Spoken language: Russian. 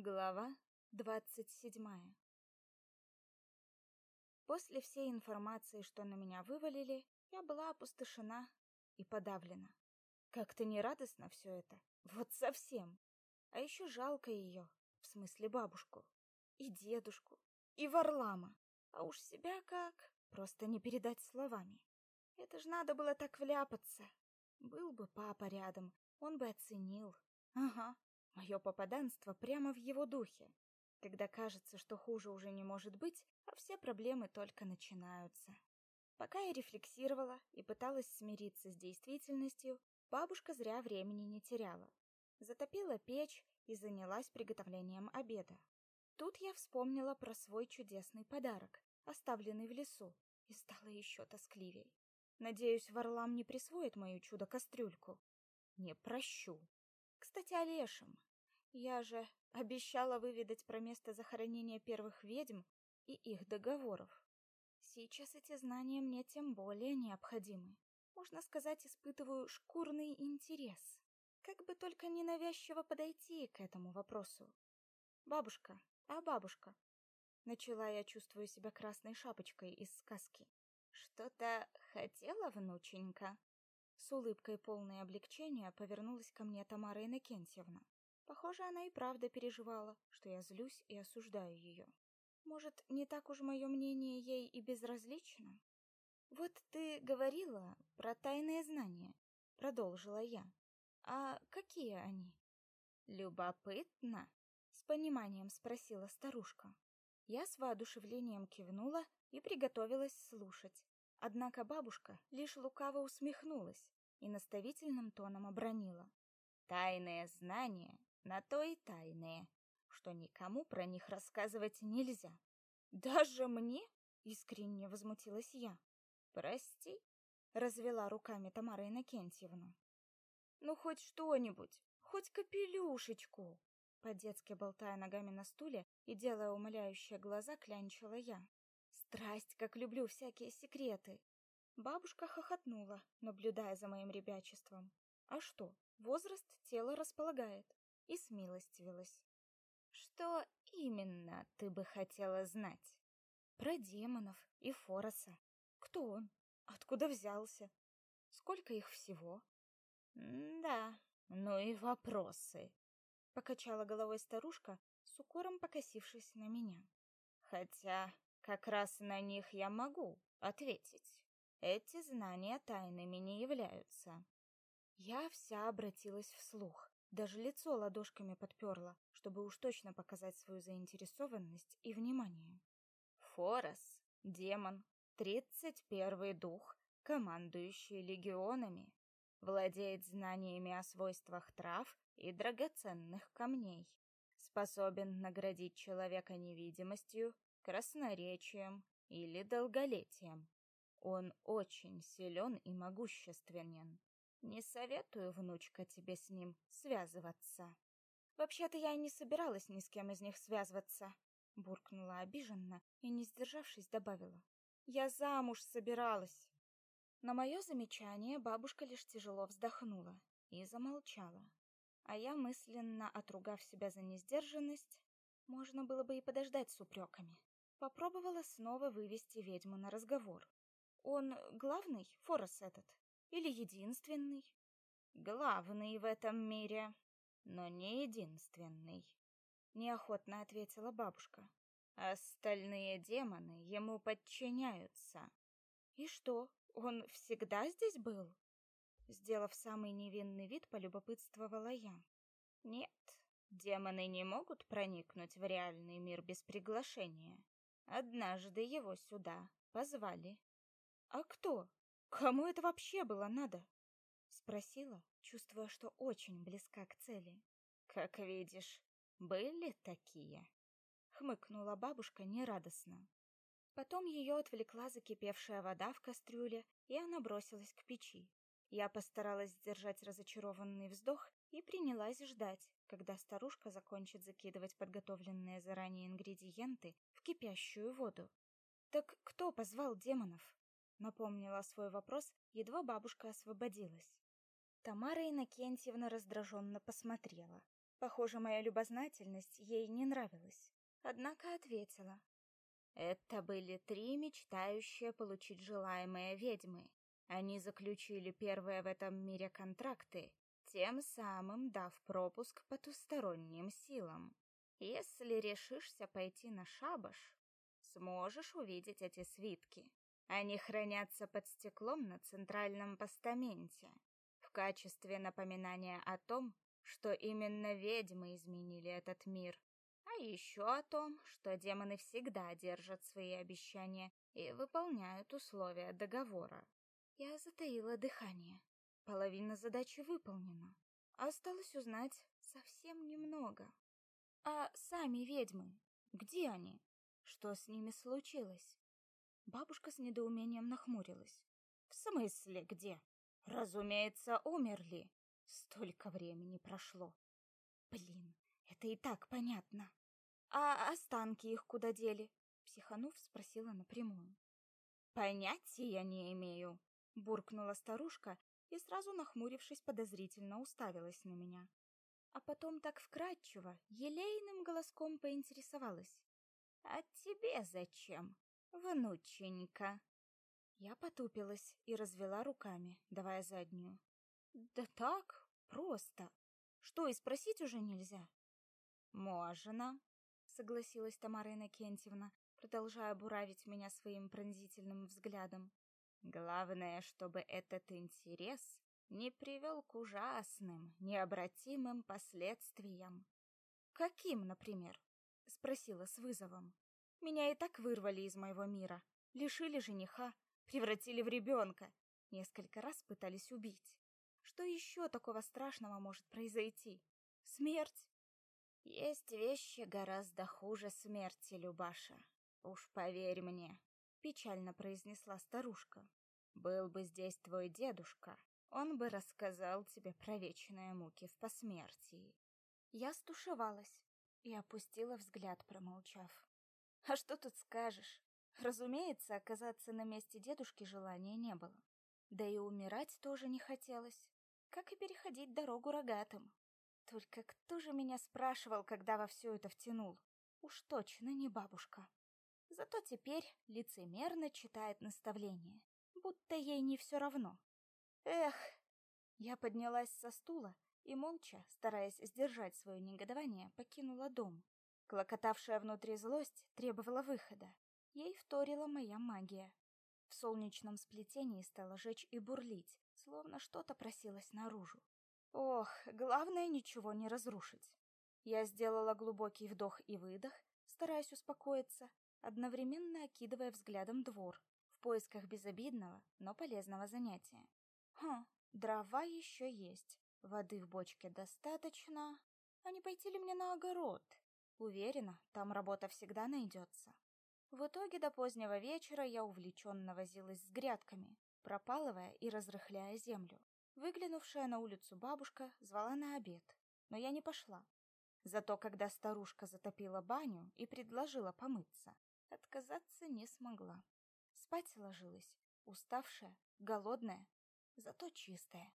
Глава двадцать седьмая После всей информации, что на меня вывалили, я была опустошена и подавлена. Как-то нерадостно все это, вот совсем. А еще жалко ее, в смысле бабушку, и дедушку, и Варлама. А уж себя как, просто не передать словами. Это ж надо было так вляпаться. Был бы папа рядом, он бы оценил. Ага, мое попаданство прямо в его духе. Когда кажется, что хуже уже не может быть, а все проблемы только начинаются. Пока я рефлексировала и пыталась смириться с действительностью, бабушка зря времени не теряла. Затопила печь и занялась приготовлением обеда. Тут я вспомнила про свой чудесный подарок, оставленный в лесу, и стало еще тоскливей. Надеюсь, Варлам не присвоит мою чудо-кастрюльку. Не прощу. Кстати, о лешем. Я же обещала выведать про место захоронения первых ведьм и их договоров. Сейчас эти знания мне тем более необходимы. Можно сказать, испытываю шкурный интерес. Как бы только ненавязчиво подойти к этому вопросу. Бабушка, а бабушка? Начала я, чувствую себя красной шапочкой из сказки. Что-то хотела, внученька? С улыбкой полной облегчения повернулась ко мне Тамара Иннокентьевна. Похоже, она и правда переживала, что я злюсь и осуждаю ее. Может, не так уж мое мнение ей и безразлично? Вот ты говорила про тайные знания, продолжила я. А какие они? Любопытно, с пониманием спросила старушка. Я с воодушевлением кивнула и приготовилась слушать. Однако бабушка лишь лукаво усмехнулась и наставительным тоном обронила: "Тайные знания на то и тайные, что никому про них рассказывать нельзя. Даже мне? Искренне возмутилась я. Прости, развела руками Тамара Иннокентьевна. Ну хоть что-нибудь, хоть капелюшечку. По-детски болтая ногами на стуле и делая умоляющие глаза, клянчила я. Страсть, как люблю всякие секреты. Бабушка хохотнула, наблюдая за моим ребячеством. А что? Возраст тело располагает и смилостивилась. Что именно ты бы хотела знать? Про демонов и Фороса. Кто он? Откуда взялся? Сколько их всего? да, ну и вопросы. Покачала головой старушка, с укором покосившись на меня. Хотя как раз на них я могу ответить. Эти знания тайными не являются. Я вся обратилась вслух. Даже лицо ладошками подперла, чтобы уж точно показать свою заинтересованность и внимание. Форос, демон, тридцать первый дух, командующий легионами, владеет знаниями о свойствах трав и драгоценных камней, способен наградить человека невидимостью, красноречием или долголетием. Он очень силен и могущественен. Не советую, внучка, тебе с ним связываться. Вообще-то я и не собиралась ни с кем из них связываться, буркнула обиженно и, не сдержавшись, добавила: "Я замуж собиралась". На мое замечание бабушка лишь тяжело вздохнула и замолчала. А я мысленно отругав себя за несдержанность, можно было бы и подождать с упреками. Попробовала снова вывести ведьму на разговор. Он главный, Форос этот, или единственный? Главный в этом мире, но не единственный, неохотно ответила бабушка. Остальные демоны ему подчиняются. И что, он всегда здесь был? Сделав самый невинный вид, полюбопытствовала я. Нет, демоны не могут проникнуть в реальный мир без приглашения. Однажды его сюда позвали. А кто? Кому это вообще было надо? спросила, чувствуя, что очень близка к цели. Как видишь, были такие, хмыкнула бабушка нерадостно. Потом ее отвлекла закипевшая вода в кастрюле, и она бросилась к печи. Я постаралась сдержать разочарованный вздох и принялась ждать, когда старушка закончит закидывать подготовленные заранее ингредиенты в кипящую воду. Так кто позвал демонов? Напомнила свой вопрос, едва бабушка освободилась. Тамара Иннокентьевна раздраженно посмотрела. Похоже, моя любознательность ей не нравилась. Однако ответила. Это были три мечтающие получить желаемое ведьмы. Они заключили первые в этом мире контракты, тем самым дав пропуск потусторонним силам. Если решишься пойти на шабаш, сможешь увидеть эти свитки. Они хранятся под стеклом на центральном постаменте в качестве напоминания о том, что именно ведьмы изменили этот мир, а еще о том, что демоны всегда держат свои обещания и выполняют условия договора. Я затаила дыхание. Половина задачи выполнена. Осталось узнать совсем немного. А сами ведьмы, где они? Что с ними случилось? Бабушка с недоумением нахмурилась. В смысле, где? Разумеется, умерли. Столько времени прошло. Блин, это и так понятно. А останки их куда дели? Психанув спросила напрямую. Понятия не имею, буркнула старушка и сразу нахмурившись подозрительно уставилась на меня. А потом так вкратчиво, елейным голоском поинтересовалась: "А тебе зачем, внученька?" Я потупилась и развела руками, давая заднюю. Да так, просто. Что и спросить уже нельзя. Можно, согласилась Тамара Иннокентьевна, продолжая буравить меня своим пронзительным взглядом. Главное, чтобы этот интерес не привел к ужасным, необратимым последствиям. Каким, например? спросила с вызовом. Меня и так вырвали из моего мира, лишили жениха, превратили в ребенка, несколько раз пытались убить. Что еще такого страшного может произойти? Смерть? Есть вещи гораздо хуже смерти, Любаша. Уж поверь мне, печально произнесла старушка. Был бы здесь твой дедушка, он бы рассказал тебе про вечные муки в посмертии. Я стушевалась и опустила взгляд, промолчав. А что тут скажешь? Разумеется, оказаться на месте дедушки желания не было. Да и умирать тоже не хотелось как и переходить дорогу рогатым. Только кто же меня спрашивал, когда во все это втянул? Уж точно не бабушка. Зато теперь лицемерно читает наставления, будто ей не все равно. Эх, я поднялась со стула и молча, стараясь сдержать свое негодование, покинула дом. Клокотавшая внутри злость требовала выхода. Ей вторила моя магия. В солнечном сплетении стало жечь и бурлить, словно что-то просилось наружу. Ох, главное ничего не разрушить. Я сделала глубокий вдох и выдох, стараясь успокоиться, одновременно окидывая взглядом двор в поисках безобидного, но полезного занятия. Хм, дрова еще есть, воды в бочке достаточно. А не пойти ли мне на огород? Уверена, там работа всегда найдется. В итоге до позднего вечера я увлеченно возилась с грядками, пропалывая и разрыхляя землю. Выглянувшая на улицу бабушка звала на обед, но я не пошла. Зато когда старушка затопила баню и предложила помыться, отказаться не смогла. Спать ложилась, уставшая, голодная, зато чистая.